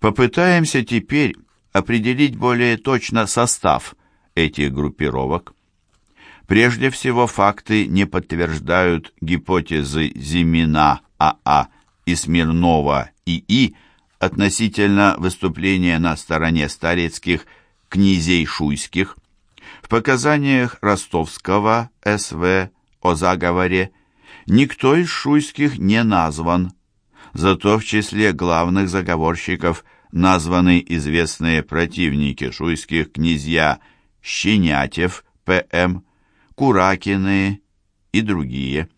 Попытаемся теперь определить более точно состав этих группировок. Прежде всего, факты не подтверждают гипотезы Зимина АА и Смирнова ИИ относительно выступления на стороне старецких князей шуйских. В показаниях Ростовского СВ о заговоре никто из шуйских не назван, зато в числе главных заговорщиков названы известные противники шуйских князья Щенятев, П.М., Куракины и другие.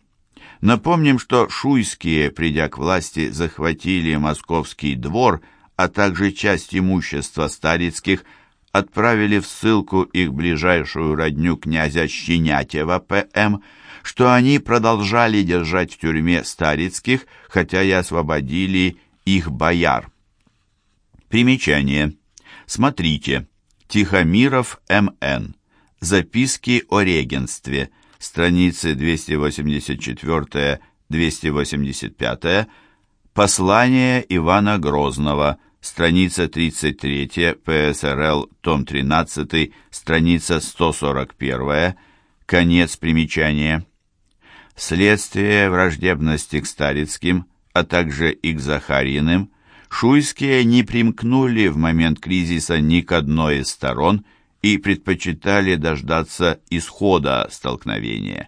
Напомним, что шуйские, придя к власти, захватили московский двор, а также часть имущества старицких, отправили в ссылку их ближайшую родню князя Щенятева П.М., что они продолжали держать в тюрьме старицких, хотя и освободили их бояр. Примечание. Смотрите. Тихомиров М.Н. Записки о регенстве. Страницы 284-285. Послание Ивана Грозного. Страница 33, ПСРЛ, том 13, страница 141, конец примечания. Вследствие враждебности к Старицким, а также и к Захарьиным, шуйские не примкнули в момент кризиса ни к одной из сторон и предпочитали дождаться исхода столкновения.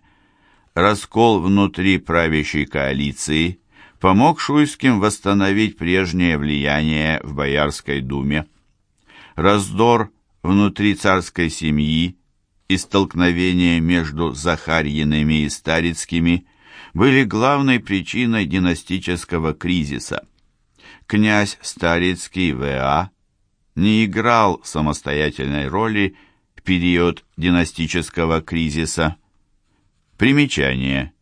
Раскол внутри правящей коалиции помог шуйским восстановить прежнее влияние в Боярской думе. Раздор внутри царской семьи и столкновения между Захарьиными и Старицкими были главной причиной династического кризиса. Князь Старицкий В.А. не играл самостоятельной роли в период династического кризиса. Примечание.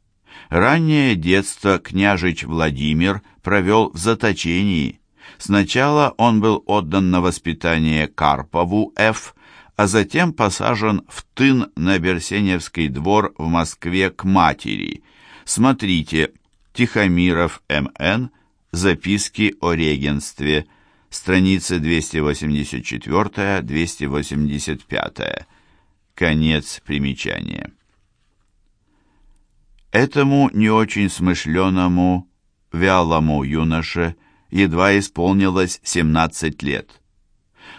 Раннее детство княжич Владимир провел в заточении. Сначала он был отдан на воспитание Карпову Ф., а затем посажен в тын на Берсеневский двор в Москве к матери. Смотрите Тихомиров М.Н. Записки о регенстве. Страницы 284-285. Конец примечания. Этому не очень смышленому, вялому юноше едва исполнилось 17 лет.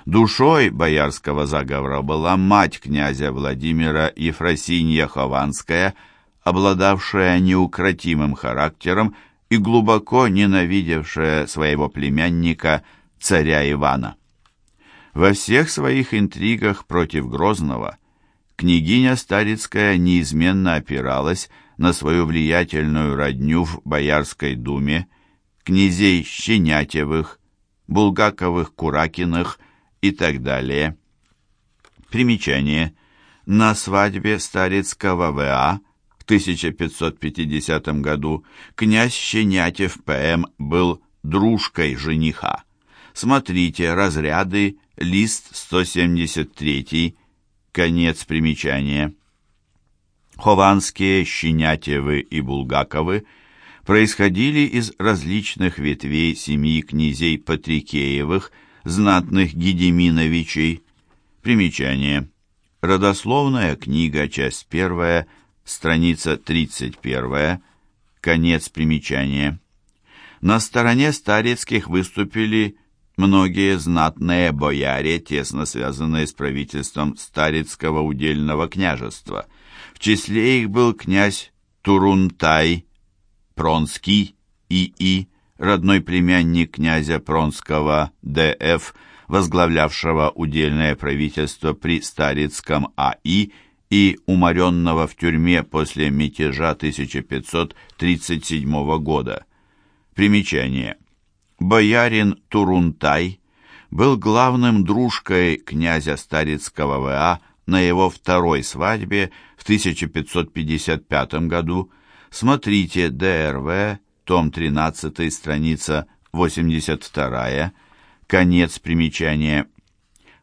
Душой боярского заговора была мать князя Владимира Ефросинья Хованская, обладавшая неукротимым характером и глубоко ненавидевшая своего племянника, царя Ивана. Во всех своих интригах против Грозного княгиня Старицкая неизменно опиралась на свою влиятельную родню в Боярской думе, князей Щенятевых, Булгаковых-Куракиных и так далее. Примечание. На свадьбе Старицкого В.А. в 1550 году князь Щенятев П.М. был дружкой жениха. Смотрите разряды, лист 173, конец примечания. Хованские, Щенятевы и Булгаковы происходили из различных ветвей семьи князей Патрикеевых – знатных Гедеминовичей. Примечание. Родословная книга, часть первая, страница 31, конец примечания. На стороне Старецких выступили многие знатные бояре, тесно связанные с правительством Старецкого удельного княжества. В числе их был князь Турунтай, Пронский и И родной племянник князя Пронского Д.Ф., возглавлявшего удельное правительство при Старицком А.И. и уморенного в тюрьме после мятежа 1537 года. Примечание. Боярин Турунтай был главным дружкой князя Старицкого В.А. на его второй свадьбе в 1555 году. Смотрите ДРВ том 13, страница 82, конец примечания.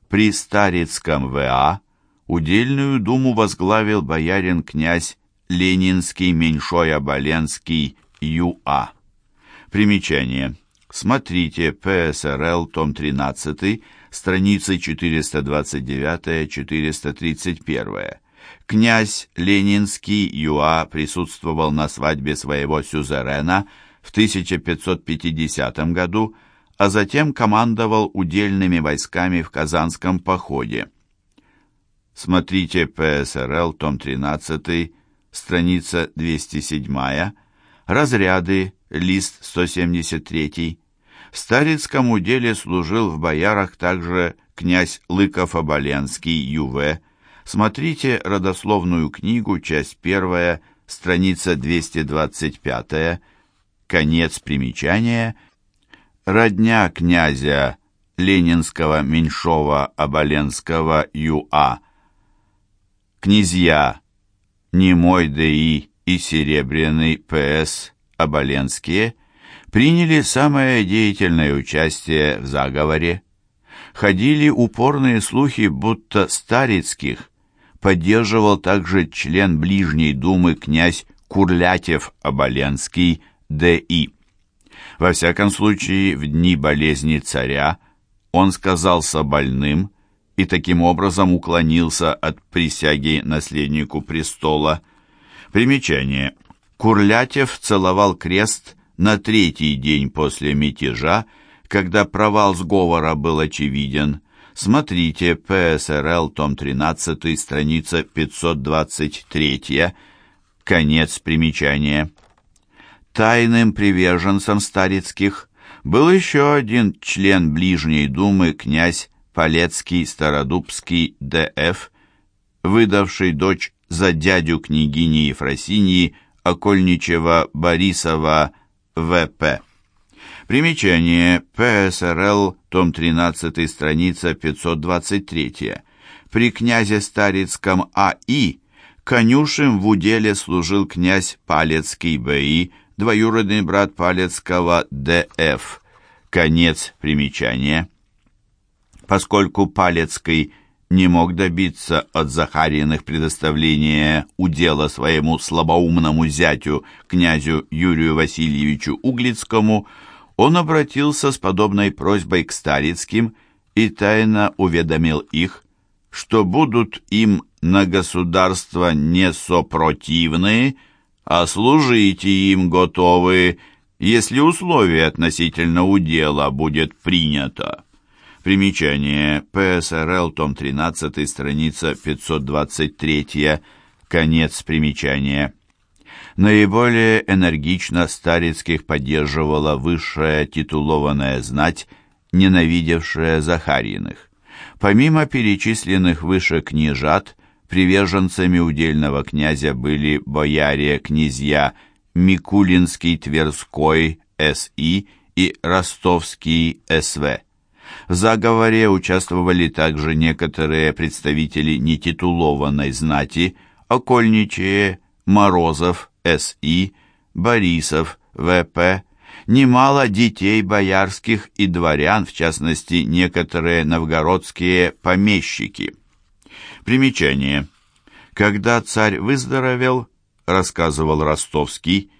При Старицком В.А. удельную думу возглавил боярин-князь Ленинский Меньшой Оболенский Ю.А. Примечание. Смотрите ПСРЛ, том 13, страницы 429-431. Князь Ленинский Юа присутствовал на свадьбе своего сюзерена в 1550 году, а затем командовал удельными войсками в Казанском походе. Смотрите ПСРЛ, том 13, страница 207, разряды, лист 173. В Старицком уделе служил в боярах также князь Лыков-Оболенский, Ю.В., Смотрите родословную книгу, часть первая, страница 225, конец примечания. Родня князя Ленинского, Меньшова, Оболенского, Ю.А. Князья Немой Д.И. и Серебряный П.С. Оболенские приняли самое деятельное участие в заговоре. Ходили упорные слухи, будто Старицких поддерживал также член Ближней Думы князь Курлятев-Оболенский Д.И. Во всяком случае, в дни болезни царя он сказался больным и таким образом уклонился от присяги наследнику престола. Примечание. Курлятев целовал крест на третий день после мятежа, когда провал сговора был очевиден. Смотрите ПСРЛ, том 13, страница 523, конец примечания. Тайным приверженцем Старицких был еще один член Ближней Думы, князь Полецкий Стародубский Д.Ф., выдавший дочь за дядю княгини Ефросиньи Окольничева Борисова В.П. Примечание ПСРЛ, том 13, страница 523. При князе Старицком А.И. конюшем в уделе служил князь Палецкий Б.И., двоюродный брат Палецкого Д.Ф. Конец примечания. Поскольку Палецкий не мог добиться от Захариных предоставления удела своему слабоумному зятю, князю Юрию Васильевичу Углицкому, он обратился с подобной просьбой к Старицким и тайно уведомил их, что будут им на государство не сопротивны, а служите им готовы, если условие относительно удела будет принято. Примечание. ПСРЛ, том 13, страница 523, конец примечания. Наиболее энергично Старицких поддерживала высшая титулованная знать, ненавидевшая Захариных. Помимо перечисленных выше княжат, приверженцами удельного князя были бояре-князья Микулинский Тверской С.И. и Ростовский С.В. В заговоре участвовали также некоторые представители нетитулованной знати, окольничие Морозов, с.И., Борисов, В.П., немало детей боярских и дворян, в частности, некоторые новгородские помещики. Примечание. Когда царь выздоровел, рассказывал Ростовский,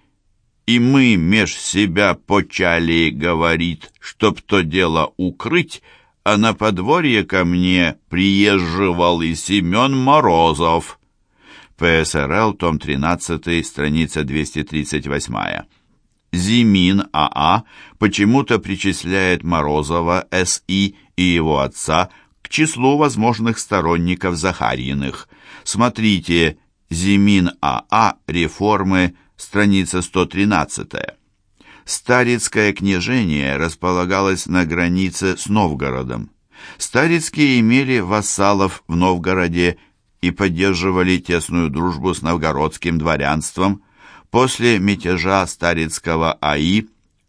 и мы меж себя почали говорить, чтоб то дело укрыть, а на подворье ко мне приезживал и Семен Морозов. ПСРЛ, том 13, страница 238. Зимин АА почему-то причисляет Морозова С.И. и его отца к числу возможных сторонников Захарьиных. Смотрите Зимин АА «Реформы», страница 113. Старицкое княжение располагалось на границе с Новгородом. Старицкие имели вассалов в Новгороде и поддерживали тесную дружбу с новгородским дворянством. После мятежа Старицкого АИ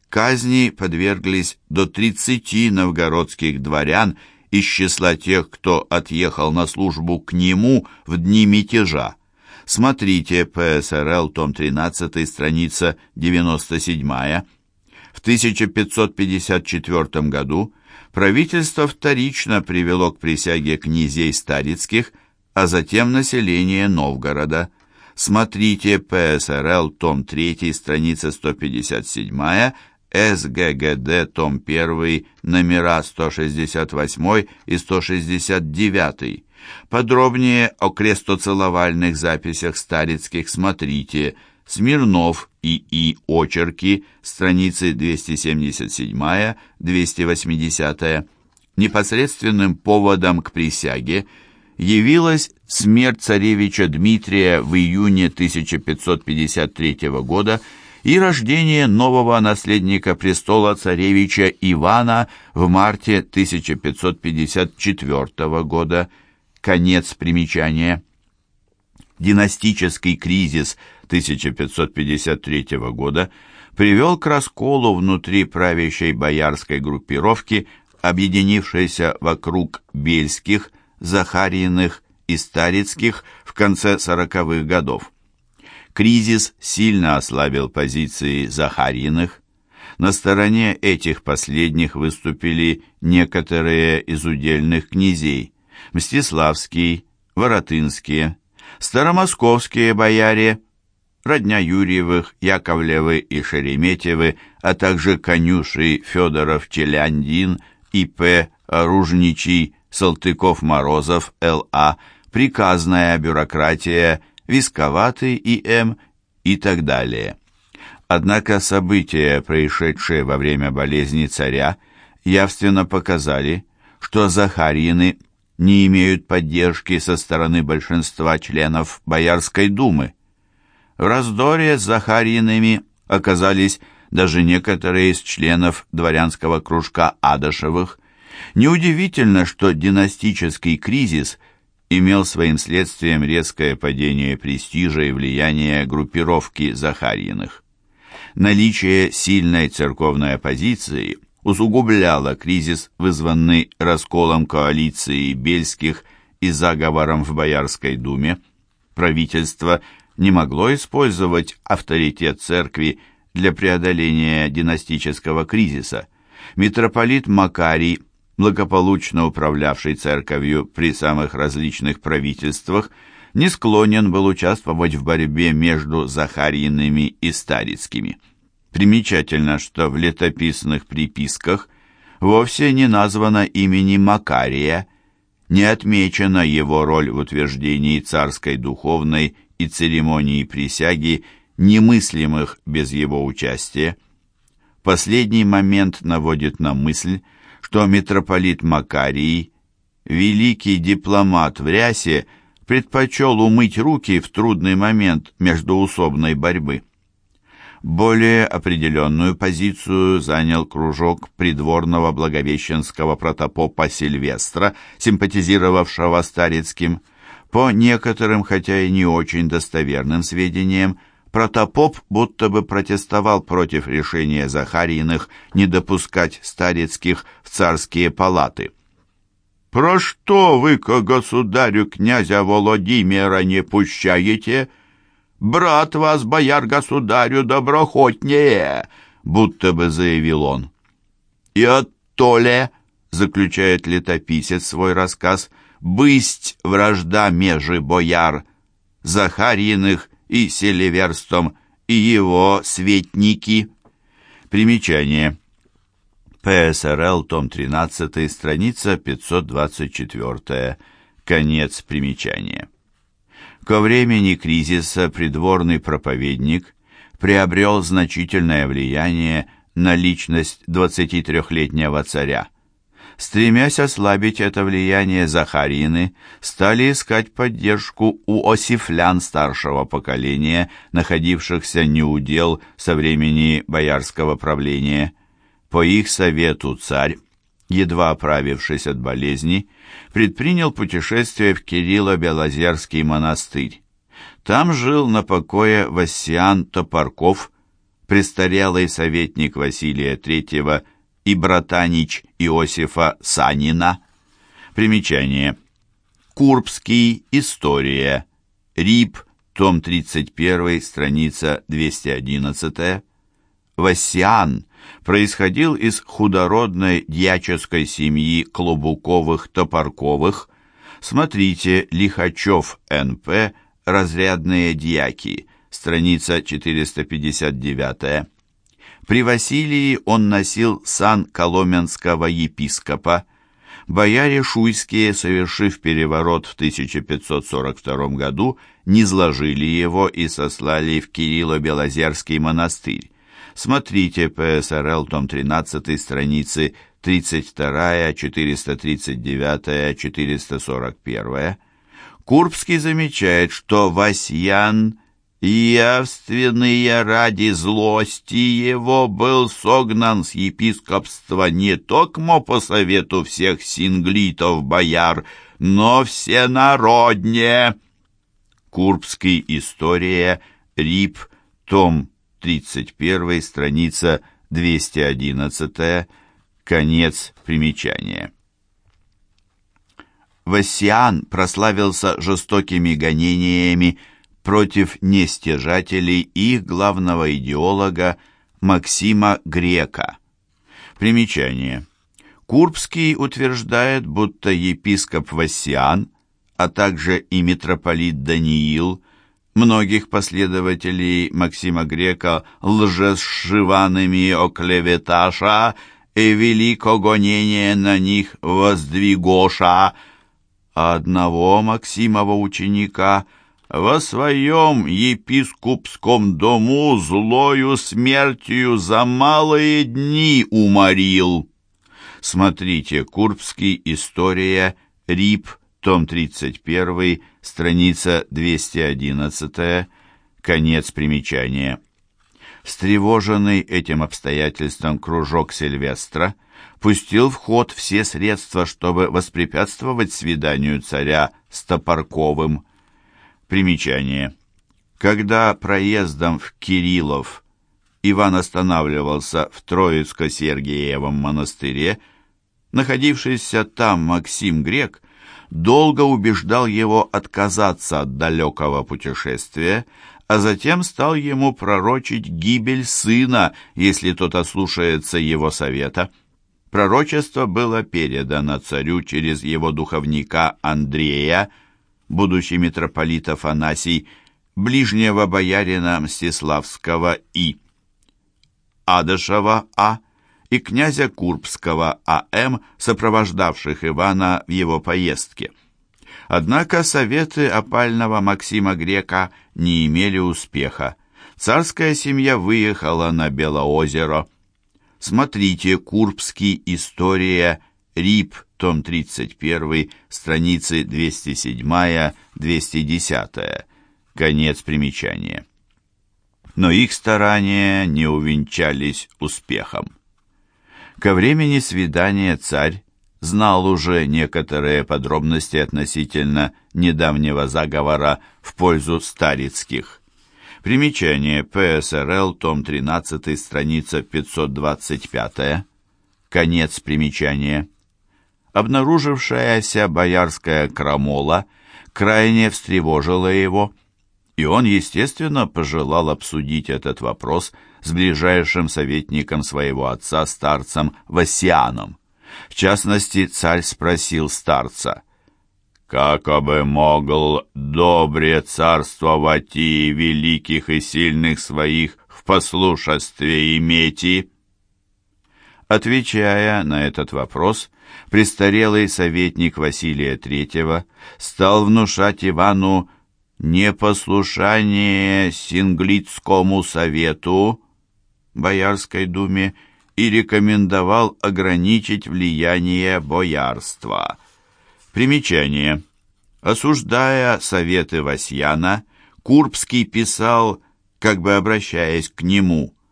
казни подверглись до 30 новгородских дворян из числа тех, кто отъехал на службу к нему в дни мятежа. Смотрите ПСРЛ, том 13, страница 97. В 1554 году правительство вторично привело к присяге князей Старицких а затем население Новгорода. Смотрите ПСРЛ, том 3, страница 157, СГГД, том 1, номера 168 и 169. Подробнее о крестоцеловальных записях старицких смотрите Смирнов и И. Очерки, страницы 277-280. Непосредственным поводом к присяге явилась смерть царевича Дмитрия в июне 1553 года и рождение нового наследника престола царевича Ивана в марте 1554 года. Конец примечания. Династический кризис 1553 года привел к расколу внутри правящей боярской группировки, объединившейся вокруг Бельских, Захариных и Старицких в конце сороковых годов. Кризис сильно ослабил позиции Захариных. На стороне этих последних выступили некоторые из удельных князей, Мстиславский, Воротынские, старомосковские бояре, родня Юрьевых, Яковлевы и Шереметьевы, а также конюши Федоров, Челяндин, И.П., Оружничий, Салтыков-Морозов, Л.А., приказная бюрократия, Висковатый И.М. и так далее. Однако события, происшедшие во время болезни царя, явственно показали, что Захарьины – не имеют поддержки со стороны большинства членов Боярской думы. В раздоре с Захарьиными оказались даже некоторые из членов дворянского кружка Адашевых. Неудивительно, что династический кризис имел своим следствием резкое падение престижа и влияния группировки Захарьиных. Наличие сильной церковной оппозиции – усугубляло кризис, вызванный расколом коалиции Бельских и заговором в Боярской думе. Правительство не могло использовать авторитет церкви для преодоления династического кризиса. Митрополит Макарий, благополучно управлявший церковью при самых различных правительствах, не склонен был участвовать в борьбе между Захарьиными и Старицкими. Примечательно, что в летописных приписках вовсе не названо имени Макария, не отмечена его роль в утверждении царской духовной и церемонии присяги, немыслимых без его участия. Последний момент наводит на мысль, что митрополит Макарий, великий дипломат в рясе, предпочел умыть руки в трудный момент междуусобной борьбы. Более определенную позицию занял кружок придворного благовещенского протопопа Сильвестра, симпатизировавшего Старицким. По некоторым, хотя и не очень достоверным сведениям, протопоп будто бы протестовал против решения Захариных не допускать Старицких в царские палаты. «Про что вы к государю князя Владимира не пущаете?» Брат вас, бояр-государю, доброхотнее!» будто бы заявил он. «И от толе, — заключает летописец свой рассказ, — бысть вражда межи бояр, Захарьиных и Селиверстом, и его светники». Примечание. ПСРЛ, том 13, страница 524, конец примечания. Ко времени кризиса придворный проповедник приобрел значительное влияние на личность 23-летнего царя. Стремясь ослабить это влияние Захарины, стали искать поддержку у осифлян старшего поколения, находившихся неудел со времени боярского правления. По их совету царь едва оправившись от болезни, предпринял путешествие в Кирилло-Белозерский монастырь. Там жил на покое Вассиан Топорков, престарелый советник Василия III и братанич Иосифа Санина. Примечание. Курбский. История. Рип. Том 31. Страница 211. Вассиан происходил из худородной дьяческой семьи Клобуковых-Топорковых. Смотрите Лихачев Н.П. «Разрядные дьяки», страница 459. При Василии он носил сан коломенского епископа. Бояре шуйские, совершив переворот в 1542 году, низложили его и сослали в Кирилло-Белозерский монастырь. Смотрите ПСРЛ, том 13, страницы 32, 439, 441. Курбский замечает, что Васьян явственные ради злости его был согнан с епископства не токмо по совету всех синглитов-бояр, но всенародне. Курбский история, РИП, том 31, страница 211, конец примечания. Васиан прославился жестокими гонениями против нестяжателей и их главного идеолога Максима Грека. Примечание. Курбский утверждает, будто епископ Васиан, а также и митрополит Даниил, многих последователей Максима Грека лжесшиванами оклеветаша и велико гонение на них воздвигоша, а одного Максимова ученика – во своем епископском дому злою смертью за малые дни уморил. Смотрите, Курбский, история, РИП, том 31, страница 211, конец примечания. Встревоженный этим обстоятельством кружок Сильвестра пустил в ход все средства, чтобы воспрепятствовать свиданию царя с Топорковым. Примечание. Когда проездом в Кириллов Иван останавливался в Троицко-Сергиевом монастыре, находившийся там Максим Грек долго убеждал его отказаться от далекого путешествия, а затем стал ему пророчить гибель сына, если тот ослушается его совета. Пророчество было передано царю через его духовника Андрея, будущий митрополит Афанасий, ближнего боярина Мстиславского И. Адышева А. и князя Курбского А.М., сопровождавших Ивана в его поездке. Однако советы опального Максима Грека не имели успеха. Царская семья выехала на Белоозеро. Смотрите «Курбский. История. Рип том 31, страницы 207-210, конец примечания. Но их старания не увенчались успехом. Ко времени свидания царь знал уже некоторые подробности относительно недавнего заговора в пользу Старицких. Примечание. ПСРЛ, том 13, страница 525, конец примечания. Обнаружившаяся боярская крамола крайне встревожила его, и он, естественно, пожелал обсудить этот вопрос с ближайшим советником своего отца, старцем Васианом. В частности, царь спросил старца, «Как бы могл добре царствовать и великих и сильных своих в послушестве иметь?» Отвечая на этот вопрос, престарелый советник Василия III стал внушать Ивану непослушание Синглитскому совету, Боярской думе, и рекомендовал ограничить влияние боярства. Примечание. Осуждая советы Васьяна, Курбский писал, как бы обращаясь к нему –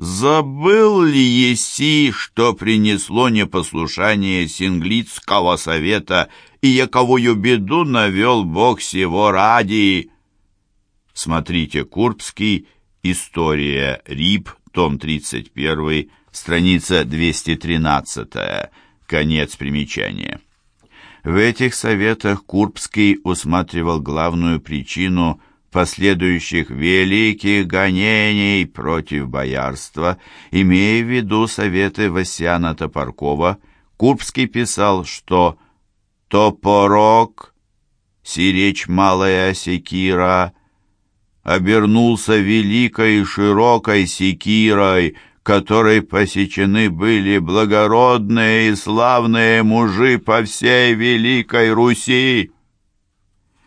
Забыл ли еси, что принесло непослушание Синглицкого совета, и яковую беду навел Бог сего ради? Смотрите Курбский, История РИП, том 31, страница 213, конец примечания. В этих советах Курбский усматривал главную причину – последующих великих гонений против боярства, имея в виду советы Васяна Топоркова, Курбский писал, что «топорок, сиречь малая секира, обернулся великой и широкой секирой, которой посечены были благородные и славные мужи по всей Великой Руси.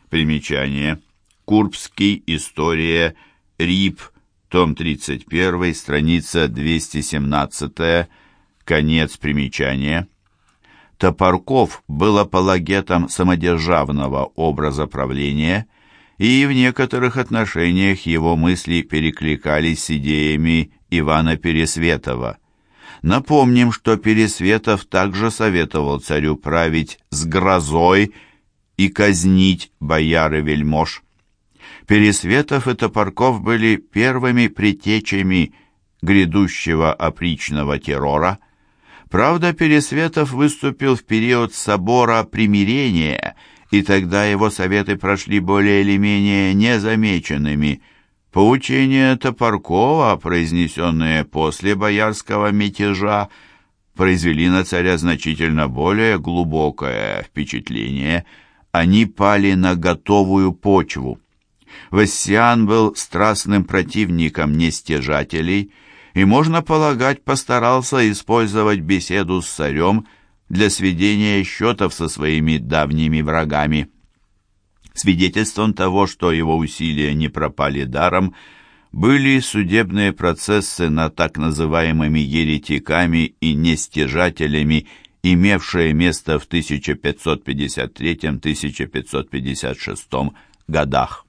Примечание. Курбский. История. РИП. Том 31. Страница 217. Конец примечания. Топорков был апологетом самодержавного образа правления, и в некоторых отношениях его мысли перекликались с идеями Ивана Пересветова. Напомним, что Пересветов также советовал царю править с грозой и казнить бояр и вельмож. Пересветов и Топорков были первыми предтечами грядущего опричного террора. Правда, Пересветов выступил в период собора примирения, и тогда его советы прошли более или менее незамеченными – Поучения Топоркова, произнесенные после боярского мятежа, произвели на царя значительно более глубокое впечатление. Они пали на готовую почву. Вассиан был страстным противником нестяжателей и, можно полагать, постарался использовать беседу с царем для сведения счетов со своими давними врагами. Свидетельством того, что его усилия не пропали даром, были судебные процессы над так называемыми еретиками и нестяжателями, имевшие место в 1553-1556 годах.